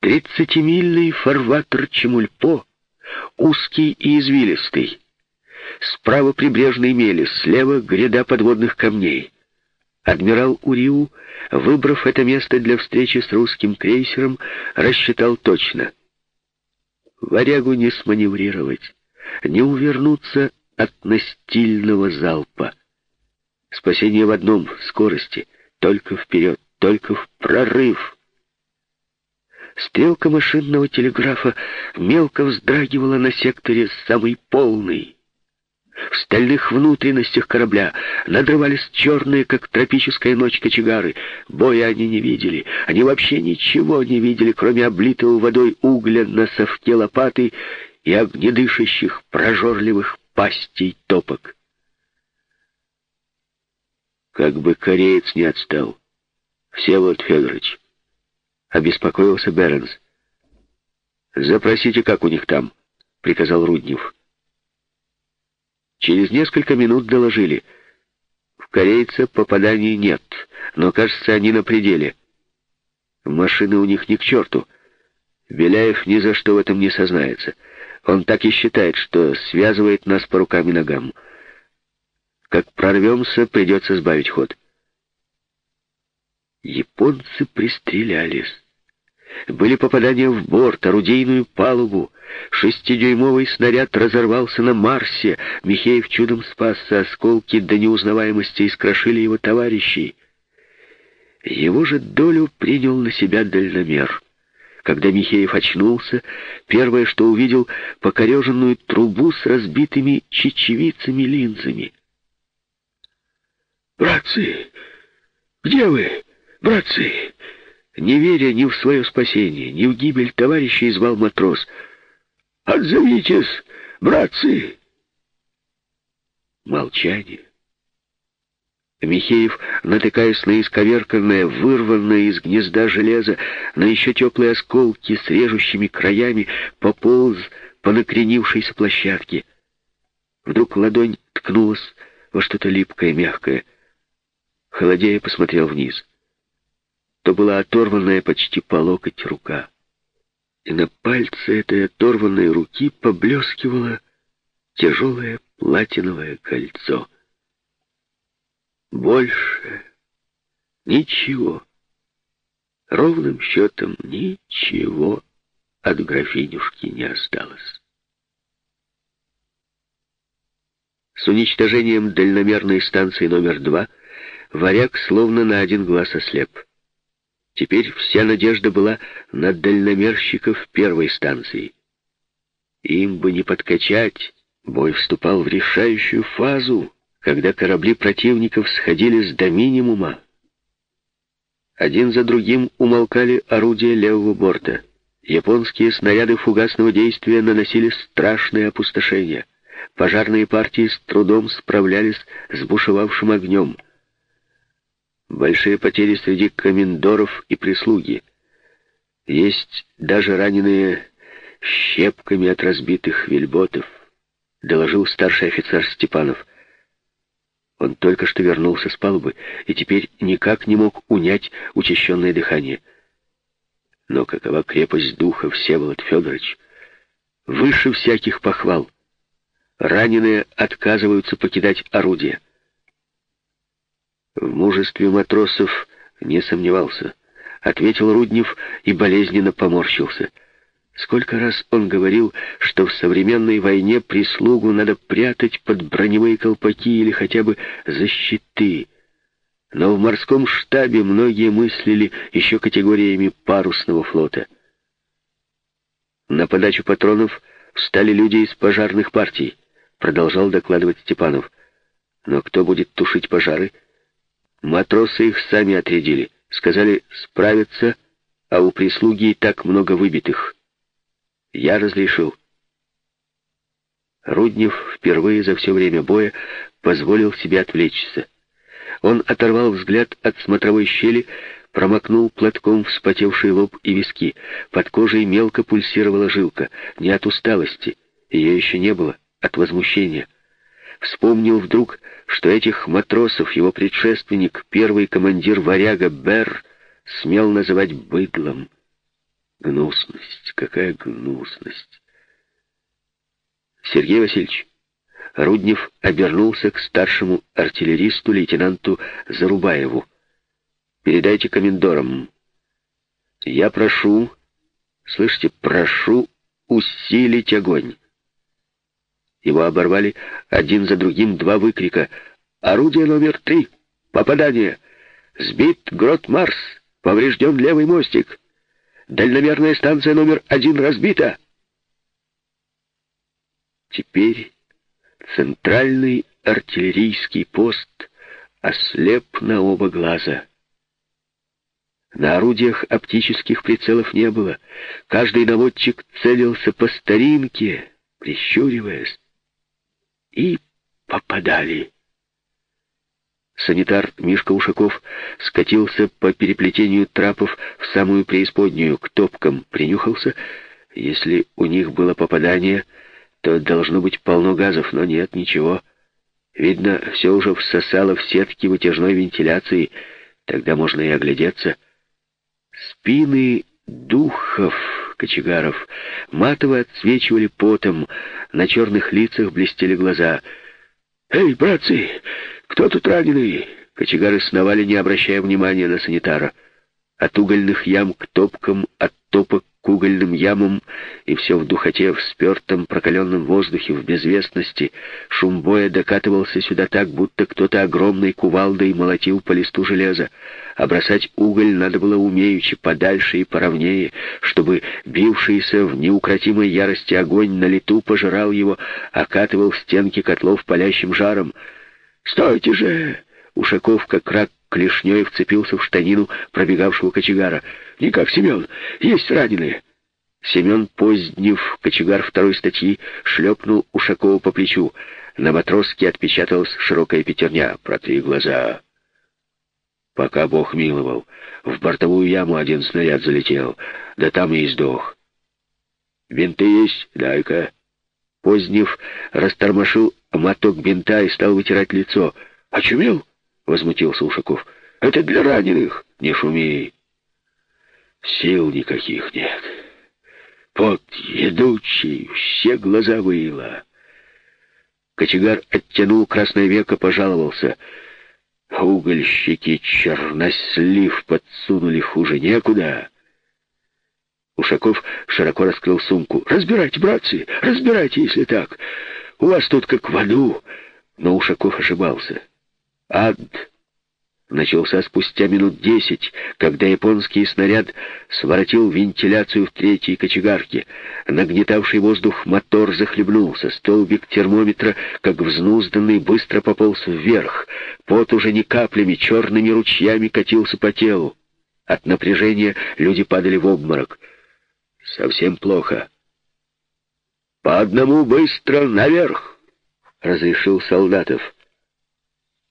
Тридцатимильный фарватер Чемульпо, узкий и извилистый. Справа прибрежные мели, слева гряда подводных камней. Адмирал Уриу, выбрав это место для встречи с русским крейсером, рассчитал точно. Варягу не сманеврировать, не увернуться от настильного залпа. Спасение в одном — скорости, только вперед, только в прорыв. Стрелка машинного телеграфа мелко вздрагивала на секторе самый полный. В стальных внутренностях корабля надрывались черные, как тропическая ночь, кочегары. Боя они не видели. Они вообще ничего не видели, кроме облитого водой угля на совке лопаты и огнедышащих, прожорливых пастей топок. Как бы кореец не отстал. Всеволод Федорович. Обеспокоился Бернс. «Запросите, как у них там», — приказал Руднев. Через несколько минут доложили. В корейца попаданий нет, но, кажется, они на пределе. Машины у них ни к черту. Беляев ни за что в этом не сознается. Он так и считает, что связывает нас по рукам и ногам. Как прорвемся, придется сбавить ход. Японцы пристрелялись. Были попадания в борт, орудийную палубу. Шестидюймовый снаряд разорвался на Марсе. Михеев чудом спасся, осколки до неузнаваемости искрошили его товарищей. Его же долю принял на себя дальномер. Когда Михеев очнулся, первое, что увидел, покореженную трубу с разбитыми чечевицами-линзами. «Братцы, где вы, братцы?» Не веря ни в свое спасение, ни в гибель товарищей, звал матрос. «Отзовитесь, братцы!» Молчание. Михеев, натыкаясь на исковерканное, вырванное из гнезда железо, на еще теплые осколки с режущими краями, пополз по накренившейся площадке. Вдруг ладонь ткнулась во что-то липкое, мягкое. Холодея посмотрел вниз то была оторванная почти по локоть рука. И на пальце этой оторванной руки поблескивало тяжелое платиновое кольцо. Больше ничего. Ровным счетом ничего от графинюшки не осталось. С уничтожением дальномерной станции номер два варяг словно на один глаз ослеп. Теперь вся надежда была на дальномерщиков первой станции. Им бы не подкачать, бой вступал в решающую фазу, когда корабли противников сходились до минимума. Один за другим умолкали орудия левого борта. Японские снаряды фугасного действия наносили страшные опустошения. Пожарные партии с трудом справлялись с бушевавшим огнем — Большие потери среди комендоров и прислуги. Есть даже раненые щепками от разбитых вельботов, доложил старший офицер Степанов. Он только что вернулся с палубы и теперь никак не мог унять учащенное дыхание. Но какова крепость духа, Всеволод Федорович? Выше всяких похвал. Раненые отказываются покидать орудие. В мужестве матросов не сомневался. Ответил Руднев и болезненно поморщился. Сколько раз он говорил, что в современной войне прислугу надо прятать под броневые колпаки или хотя бы защиты. Но в морском штабе многие мыслили еще категориями парусного флота. На подачу патронов встали люди из пожарных партий, продолжал докладывать Степанов. Но кто будет тушить пожары? — Матросы их сами отрядили. Сказали справиться, а у прислуги и так много выбитых. Я разрешил. Руднев впервые за все время боя позволил себе отвлечься. Он оторвал взгляд от смотровой щели, промокнул платком вспотевший лоб и виски. Под кожей мелко пульсировала жилка. Не от усталости, ее еще не было, от возмущения. Вспомнил вдруг, что этих матросов его предшественник, первый командир варяга Бер, смел называть быдлом. Гнусность, какая гнусность. Сергей Васильевич, Руднев обернулся к старшему артиллеристу лейтенанту Зарубаеву. «Передайте комендорам. Я прошу, слышите, прошу усилить огонь». Его оборвали один за другим два выкрика. «Орудие номер три! Попадание! Сбит грот Марс! Поврежден левый мостик! Дальномерная станция номер один разбита!» Теперь центральный артиллерийский пост ослеп на оба глаза. На орудиях оптических прицелов не было. Каждый наводчик целился по старинке, прищуриваясь. И попадали. Санитар Мишка Ушаков скатился по переплетению трапов в самую преисподнюю, к топкам принюхался. Если у них было попадание, то должно быть полно газов, но нет, ничего. Видно, все уже всосало в сетки вытяжной вентиляции, тогда можно и оглядеться. Спины духов кочегаров матово отсвечивали потом, на черных лицах блестели глаза. «Эй, братцы, кто тут раненый?» Кочегары сновали, не обращая внимания на санитара. От угольных ям к топкам, от топок к угольным ямам, и все в духоте, в спертом, прокаленном воздухе, в безвестности. Шум боя докатывался сюда так, будто кто-то огромной кувалдой молотил по листу железа. А бросать уголь надо было умеючи, подальше и поровнее, чтобы бившийся в неукротимой ярости огонь на лету пожирал его, окатывал стенки котлов палящим жаром. «Стойте же!» Ушаков, как рак клешней, вцепился в штанину пробегавшего кочегара. «Никак, Семен, есть раненые!» Семен Позднев, кочегар второй статьи, шлепнул Ушакова по плечу. На матроске отпечаталась широкая пятерня. «Протри глаза!» Пока Бог миловал. В бортовую яму один снаряд залетел, да там и сдох. «Бинты есть? Дай-ка!» Позднев растормошил моток бинта и стал вытирать лицо. «Очумел?» Возмутился Ушаков. «Это для раненых! Не шуми! Сил никаких нет. Пот едучий, все глаза выило». Кочегар оттянул красное веко, пожаловался. Угольщики чернослив подсунули хуже некуда. Ушаков широко раскрыл сумку. «Разбирайте, братцы, разбирайте, если так. У вас тут как в аду». Но Ушаков ошибался. Ад начался спустя минут десять, когда японский снаряд своротил вентиляцию в третьей кочегарке. Нагнетавший воздух мотор захлебнулся. Столбик термометра, как взнузданный, быстро пополз вверх. Пот уже не каплями, черными ручьями катился по телу. От напряжения люди падали в обморок. Совсем плохо. «По одному быстро наверх!» — разрешил солдатов.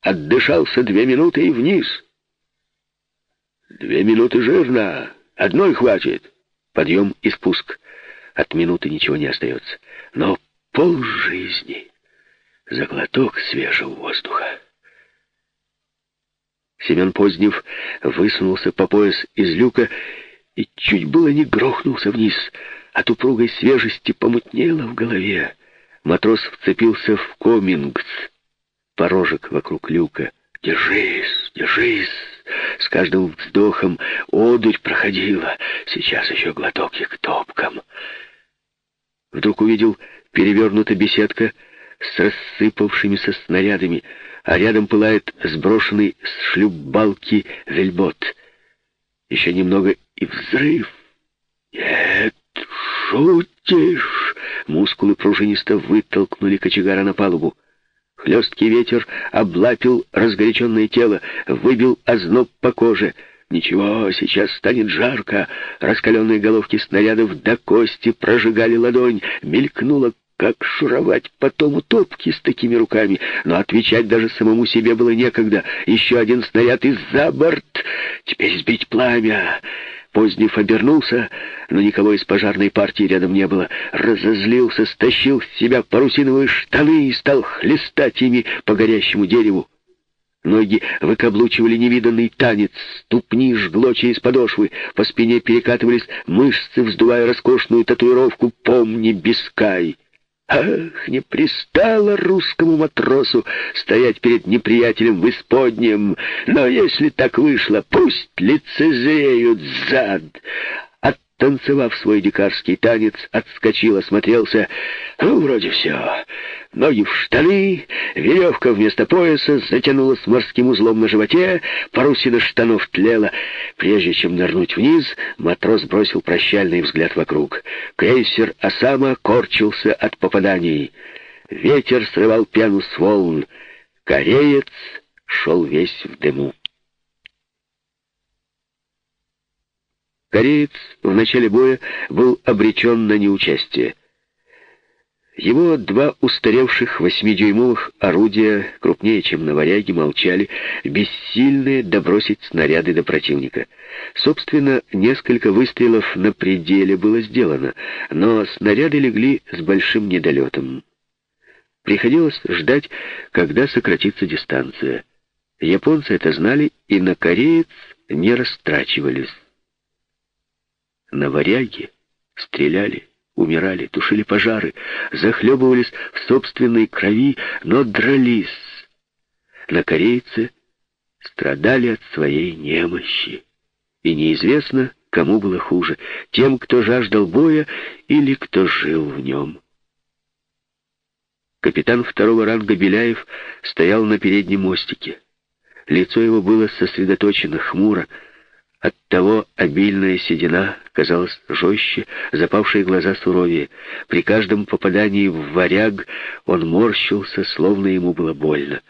Отдышался две минуты и вниз. Две минуты жирно. Одной хватит. Подъем и спуск. От минуты ничего не остается. Но пол жизни за глоток свежего воздуха. Семен Позднев высунулся по пояс из люка и чуть было не грохнулся вниз. От упругой свежести помутнело в голове. Матрос вцепился в комингс порожек вокруг люка. «Держись, держись!» С каждым вздохом одурь проходила. Сейчас еще глоток и к топкам. Вдруг увидел перевернутая беседка с рассыпавшимися снарядами, а рядом пылает сброшенный с шлюпбалки вельбот. Еще немного и взрыв. «Нет, шутишь!» Мускулы пружинисто вытолкнули кочегара на палубу. Хлесткий ветер облапил разгоряченное тело, выбил озноб по коже. Ничего, сейчас станет жарко. Раскаленные головки снарядов до кости прожигали ладонь. Мелькнуло, как шуровать потом утопки с такими руками. Но отвечать даже самому себе было некогда. Еще один снаряд и за борт. Теперь сбить пламя. Позднев обернулся, но никого из пожарной партии рядом не было. Разозлился, стащил с себя парусиновые штаны и стал хлестать ими по горящему дереву. Ноги выкаблучивали невиданный танец, ступни жгло через подошвы, по спине перекатывались мышцы, вздувая роскошную татуировку «Помни, Бискай». Ах, не пристало русскому матросу стоять перед неприятелем в исподнем, но если так вышло, пусть лицезреют зад, Танцевав свой дикарский танец, отскочил, осмотрелся. Ну, вроде все. Ноги в штаны, веревка вместо пояса затянулась морским узлом на животе, парусина штанов тлела. Прежде чем нырнуть вниз, матрос бросил прощальный взгляд вокруг. Крейсер Осама корчился от попаданий. Ветер срывал пену с волн. Кореец шел весь в дыму. Кореец в начале боя был обречен на неучастие. Его два устаревших восьмидюймовых орудия, крупнее, чем на варяге, молчали, бессильные добросить снаряды до противника. Собственно, несколько выстрелов на пределе было сделано, но снаряды легли с большим недолетом. Приходилось ждать, когда сократится дистанция. Японцы это знали и на кореец не растрачивались. На варяге стреляли, умирали, тушили пожары, захлебывались в собственной крови, но дрались. На корейце страдали от своей немощи. И неизвестно, кому было хуже, тем, кто жаждал боя или кто жил в нем. Капитан второго ранга Беляев стоял на переднем мостике. Лицо его было сосредоточено, хмуро, Оттого обильная седина казалась жестче, запавшие глаза суровее. При каждом попадании в варяг он морщился, словно ему было больно.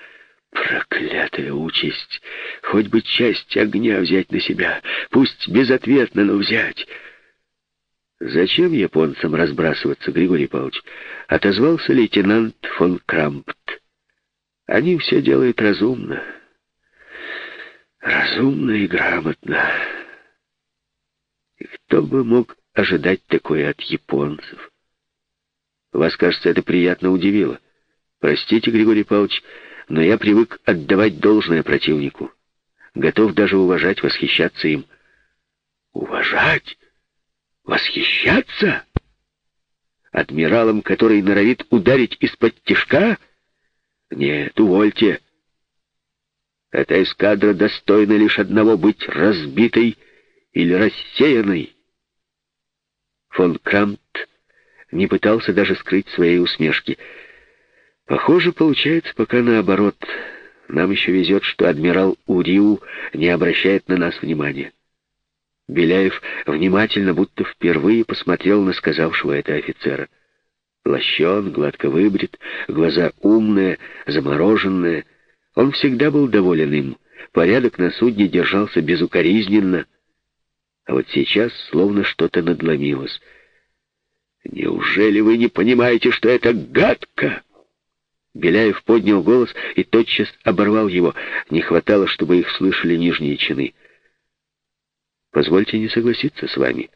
Проклятая участь! Хоть бы часть огня взять на себя, пусть безответно, но взять. «Зачем японцам разбрасываться, Григорий Павлович?» — отозвался лейтенант фон Крампт. «Они все делают разумно». Разумно и грамотно. И кто бы мог ожидать такое от японцев? Вас, кажется, это приятно удивило. Простите, Григорий Павлович, но я привык отдавать должное противнику. Готов даже уважать, восхищаться им. Уважать? Восхищаться? Адмиралом, который норовит ударить из-под тишка? Нет, увольте. Эта эскадра достойна лишь одного — быть разбитой или рассеянной. Фон Крамт не пытался даже скрыть своей усмешки. Похоже, получается пока наоборот. Нам еще везет, что адмирал Уриу не обращает на нас внимания. Беляев внимательно, будто впервые посмотрел на сказавшего это офицера. Лощен, гладко выбрит, глаза умные, замороженные — он всегда был доволен им. Порядок на судне держался безукоризненно. А вот сейчас словно что-то надломилось. «Неужели вы не понимаете, что это гадко?» Беляев поднял голос и тотчас оборвал его. Не хватало, чтобы их слышали нижние чины. «Позвольте не согласиться с вами.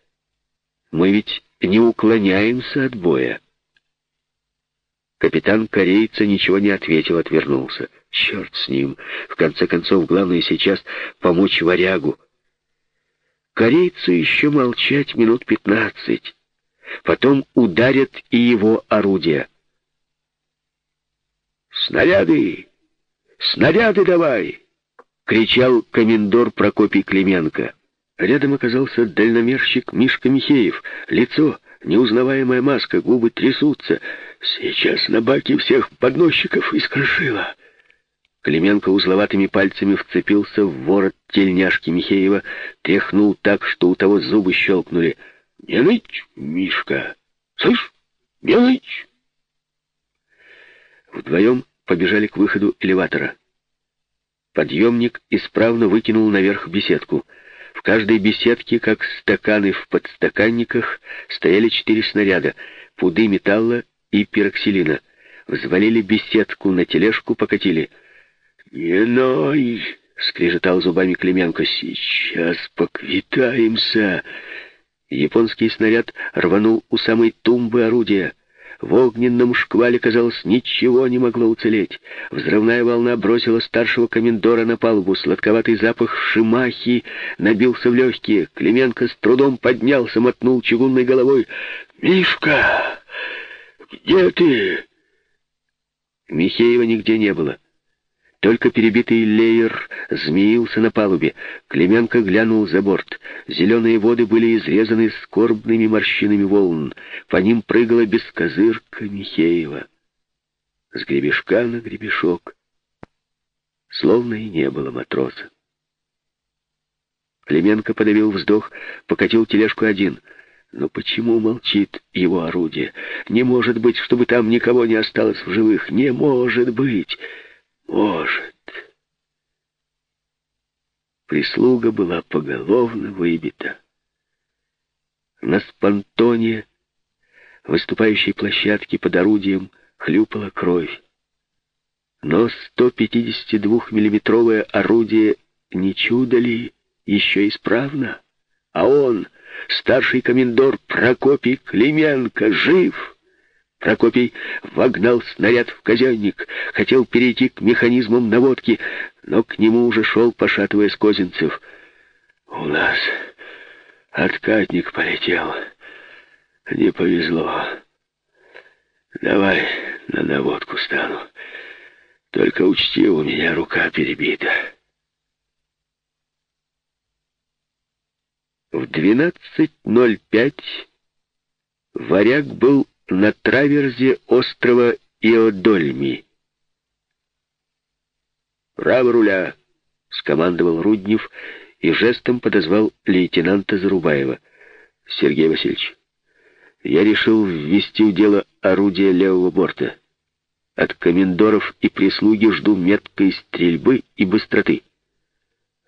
Мы ведь не уклоняемся от боя». Капитан корейца ничего не ответил, отвернулся. Черт с ним. В конце концов, главное сейчас помочь варягу. Корейцу еще молчать минут пятнадцать. Потом ударят и его орудия. «Снаряды! Снаряды давай!» — кричал комендор Прокопий Клименко. Рядом оказался дальномерщик Мишка Михеев. Лицо, неузнаваемая маска, губы трясутся. «Сейчас на баке всех подносчиков искрошило!» Клименко узловатыми пальцами вцепился в ворот тельняшки Михеева, тряхнул так, что у того зубы щелкнули. «Не ныть, Мишка! Слышь, не ныть!» Вдвоем побежали к выходу элеватора. Подъемник исправно выкинул наверх беседку. В каждой беседке, как стаканы в подстаканниках, стояли четыре снаряда, пуды металла и пироксилина. Взвалили беседку на тележку, покатили — «Не ной!» — скрежетал зубами Клименко. «Сейчас поквитаемся!» Японский снаряд рванул у самой тумбы орудия. В огненном шквале, казалось, ничего не могло уцелеть. Взрывная волна бросила старшего комендора на палубу. Сладковатый запах шимахи набился в легкие. Клименко с трудом поднялся, мотнул чугунной головой. «Мишка, где ты?» Михеева нигде не было. Только перебитый леер змеился на палубе. Клименко глянул за борт. Зеленые воды были изрезаны скорбными морщинами волн. По ним прыгала бескозырка Михеева. С гребешка на гребешок. Словно и не было матроса. Клименко подавил вздох, покатил тележку один. Но почему молчит его орудие? Не может быть, чтобы там никого не осталось в живых. Не может быть! Может. Прислуга была поголовно выбита. На спонтоне, выступающей площадке под орудием, хлюпала кровь. Но 152-миллиметровое орудие не чудо ли, еще исправно? А он, старший комендор Прокопий Клименко, жив! Прокопий вогнал снаряд в казенник, хотел перейти к механизмам наводки, но к нему уже шел, пошатываясь Козинцев. «У нас откатник полетел. Не повезло. Давай на наводку стану. Только учти, у меня рука перебита». В 12.05 варяг был на траверзе острова Иодольми. «Право руля!» — скомандовал Руднев и жестом подозвал лейтенанта Зарубаева. «Сергей Васильевич, я решил ввести в дело орудие левого борта. От комендоров и прислуги жду меткой стрельбы и быстроты».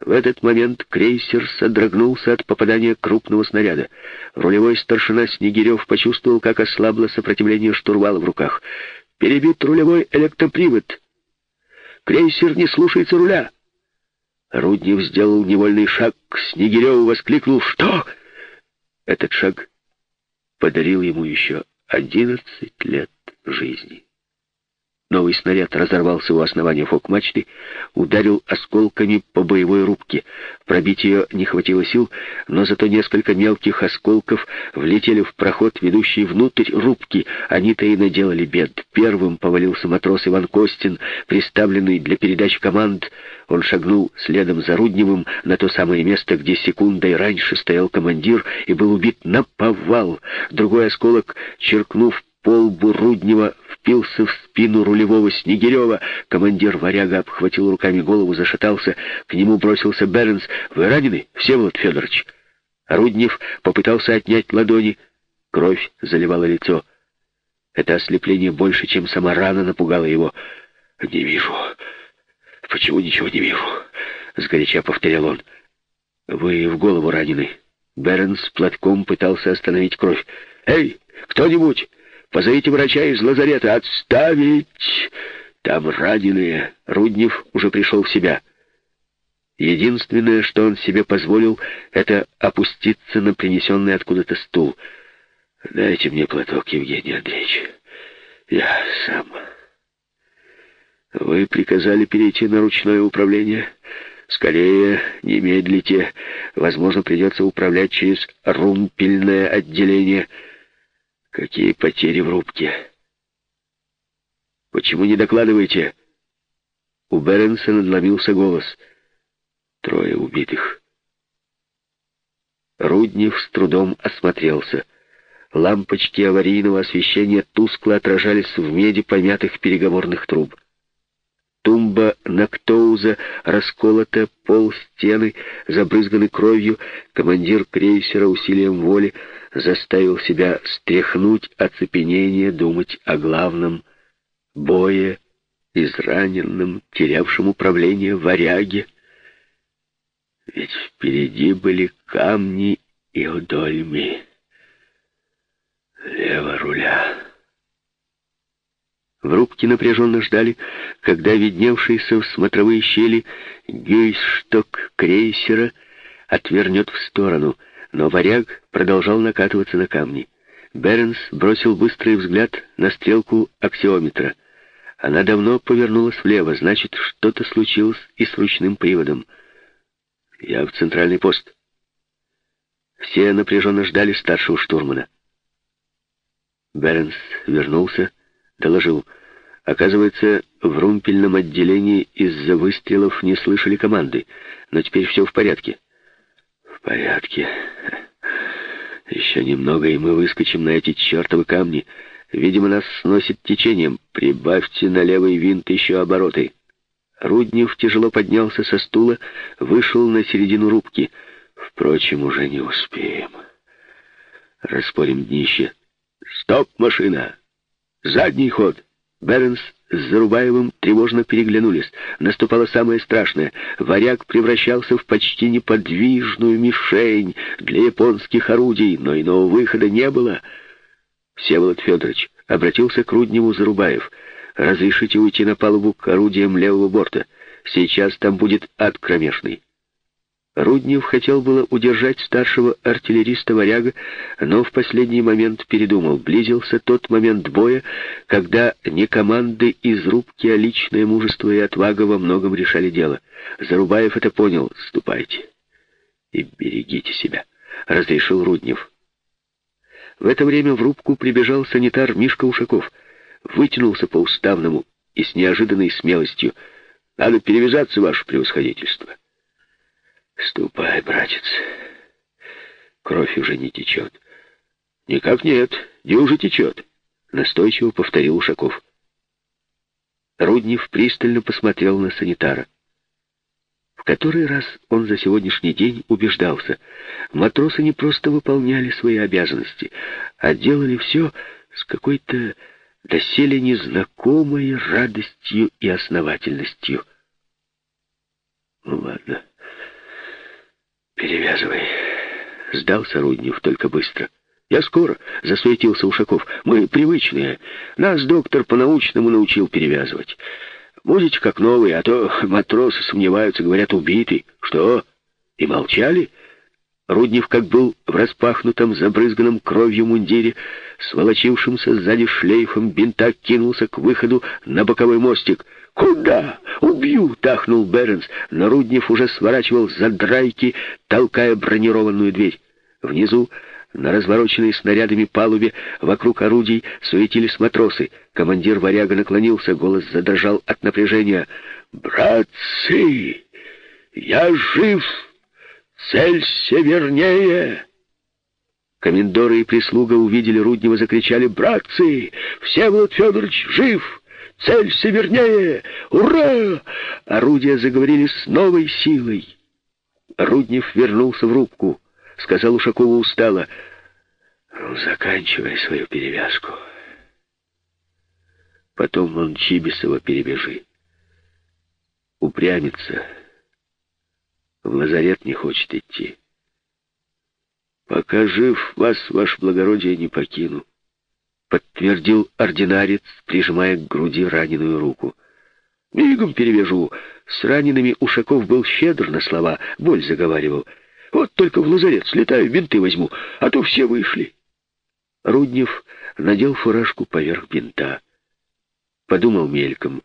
В этот момент крейсер содрогнулся от попадания крупного снаряда. Рулевой старшина Снегирев почувствовал, как ослабло сопротивление штурвала в руках. «Перебит рулевой электропривод! Крейсер не слушается руля!» Руднев сделал невольный шаг к Снегиреву, воскликнул «Что?» Этот шаг подарил ему еще одиннадцать лет жизни. Новый снаряд разорвался у основания фок-мачты, ударил осколками по боевой рубке. Пробить ее не хватило сил, но зато несколько мелких осколков влетели в проход, ведущий внутрь рубки. Они-то и наделали бед. Первым повалился матрос Иван Костин, приставленный для передач команд. Он шагнул следом за Рудневым на то самое место, где секундой раньше стоял командир и был убит на повал. Другой осколок, черкнув полбу Руднева впился в спину рулевого Снегирева. Командир варяга обхватил руками голову, зашатался. К нему бросился Бернс. «Вы ранены, Всеволод Федорович?» Руднев попытался отнять ладони. Кровь заливала лицо. Это ослепление больше, чем сама рана напугало его. «Не вижу. Почему ничего не вижу?» — сгоряча повторял он. «Вы в голову ранены». Бернс платком пытался остановить кровь. «Эй, кто-нибудь! Позовите врача из лазарета. Отставить! Там раненые. Руднев уже пришел в себя. Единственное, что он себе позволил, это опуститься на принесенный откуда-то стул. «Дайте мне платок, Евгений Андреевич. Я сам». «Вы приказали перейти на ручное управление?» «Скорее, не медлите. Возможно, придется управлять через румпельное отделение». Какие потери в рубке? Почему не докладываете? У Беренса надломился голос. Трое убитых. Руднев с трудом осмотрелся. Лампочки аварийного освещения тускло отражались в меди помятых переговорных труб. Тумба Нактоуза расколота, пол стены забрызганы кровью. Командир крейсера усилием воли заставил себя стряхнуть оцепенение, думать о главном — бое, израненном, терявшем управление варяге. Ведь впереди были камни и удольми. Лево руля. В рубке напряженно ждали, когда видневшийся в смотровые щели гейшток крейсера отвернет в сторону — но варяг продолжал накатываться на камни. Беренс бросил быстрый взгляд на стрелку аксиометра. Она давно повернулась влево, значит, что-то случилось и с ручным приводом. Я в центральный пост. Все напряженно ждали старшего штурмана. Беренс вернулся, доложил. Оказывается, в румпельном отделении из-за выстрелов не слышали команды, но теперь все в порядке. В порядке. Еще немного, и мы выскочим на эти чертовы камни. Видимо, нас сносит течением. Прибавьте на левый винт еще обороты. Руднев тяжело поднялся со стула, вышел на середину рубки. Впрочем, уже не успеем. Распорим днище. «Стоп, машина! Задний ход!» Бернс с Зарубаевым тревожно переглянулись. Наступало самое страшное. Варяг превращался в почти неподвижную мишень для японских орудий, но иного выхода не было. Всеволод Федорович обратился к Рудневу Зарубаев. «Разрешите уйти на палубу к орудиям левого борта. Сейчас там будет ад кромешный». Руднев хотел было удержать старшего артиллериста «Варяга», но в последний момент передумал. Близился тот момент боя, когда не команды из рубки, а личное мужество и отвага во многом решали дело. Зарубаев это понял. «Ступайте и берегите себя», — разрешил Руднев. В это время в рубку прибежал санитар Мишка Ушаков. Вытянулся по уставному и с неожиданной смелостью. «Надо перевязаться, ваше превосходительство». Ступай, братец. Кровь уже не течет. Никак нет, не уже течет, настойчиво повторил Ушаков. Руднев пристально посмотрел на санитара. В который раз он за сегодняшний день убеждался, матросы не просто выполняли свои обязанности, а делали все с какой-то доселе незнакомой радостью и основательностью. Ну ладно. «Перевязывай». Сдался Руднев только быстро. «Я скоро», — засуетился Ушаков. «Мы привычные. Нас доктор по-научному научил перевязывать. Будете как новые, а то матросы сомневаются, говорят, убиты. Что? И молчали?» Руднев, как был в распахнутом, забрызганном кровью мундире, с волочившимся сзади шлейфом бинта, кинулся к выходу на боковой мостик — «Куда? Убью!» — тахнул Бернс, но Руднев уже сворачивал за драйки, толкая бронированную дверь. Внизу, на развороченной снарядами палубе, вокруг орудий суетились матросы. Командир варяга наклонился, голос задрожал от напряжения. «Братцы, я жив! Цель севернее!» Комендоры и прислуга увидели Руднева, закричали «Братцы! Всеволод Федорович жив!» Цель севернее! Ура!» Орудия заговорили с новой силой. Руднев вернулся в рубку. Сказал Ушакову устало. «Ну, заканчивай свою перевязку. Потом вон Чибисова перебежи. Упрямится. В лазарет не хочет идти. Пока жив, вас, ваше благородие, не покину подтвердил ординарец, прижимая к груди раненую руку. «Мигом перевяжу». С ранеными Ушаков был щедр на слова, боль заговаривал. «Вот только в лазарет слетаю, бинты возьму, а то все вышли». Руднев надел фуражку поверх бинта. Подумал мельком.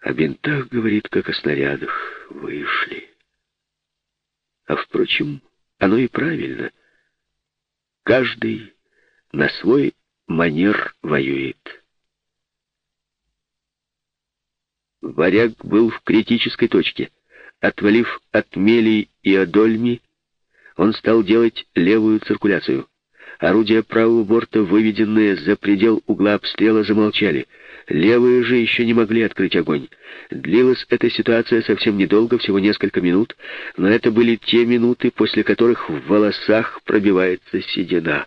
О бинтах, говорит, как о снарядах, вышли. А, впрочем, оно и правильно. Каждый на свой манер воюет. Варяг был в критической точке. Отвалив от Мели и Адольми, он стал делать левую циркуляцию. Орудия правого борта, выведенные за предел угла обстрела, замолчали. Левые же еще не могли открыть огонь. Длилась эта ситуация совсем недолго, всего несколько минут, но это были те минуты, после которых в волосах пробивается седина.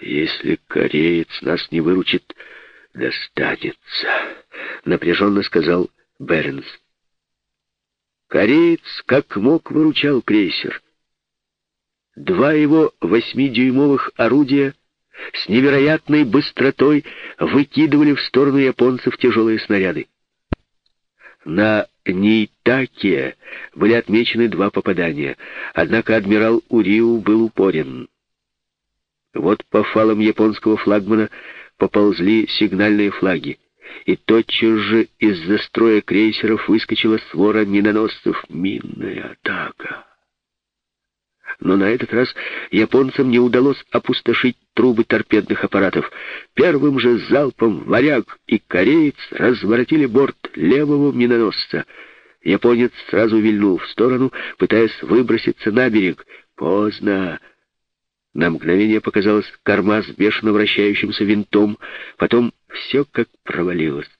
«Если кореец нас не выручит, достанется», — напряженно сказал Бернс. Кореец как мог выручал крейсер. Два его восьмидюймовых орудия с невероятной быстротой выкидывали в сторону японцев тяжелые снаряды. На Нейтаке были отмечены два попадания, однако адмирал Уриу был упорен. Вот по фалам японского флагмана поползли сигнальные флаги, и тотчас же из-за строя крейсеров выскочила свора миноносцев. Минная атака. Но на этот раз японцам не удалось опустошить трубы торпедных аппаратов. Первым же залпом варяг и кореец разворотили борт левого миноносца. Японец сразу вильнул в сторону, пытаясь выброситься на берег. Поздно. На мгновение показалась корма с бешено вращающимся винтом, потом все как провалилось.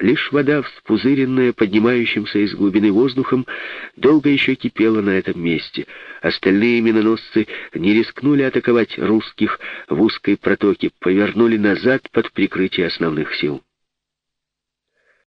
Лишь вода, вспузыренная поднимающимся из глубины воздухом, долго еще кипела на этом месте. Остальные миноносцы не рискнули атаковать русских в узкой протоке, повернули назад под прикрытие основных сил.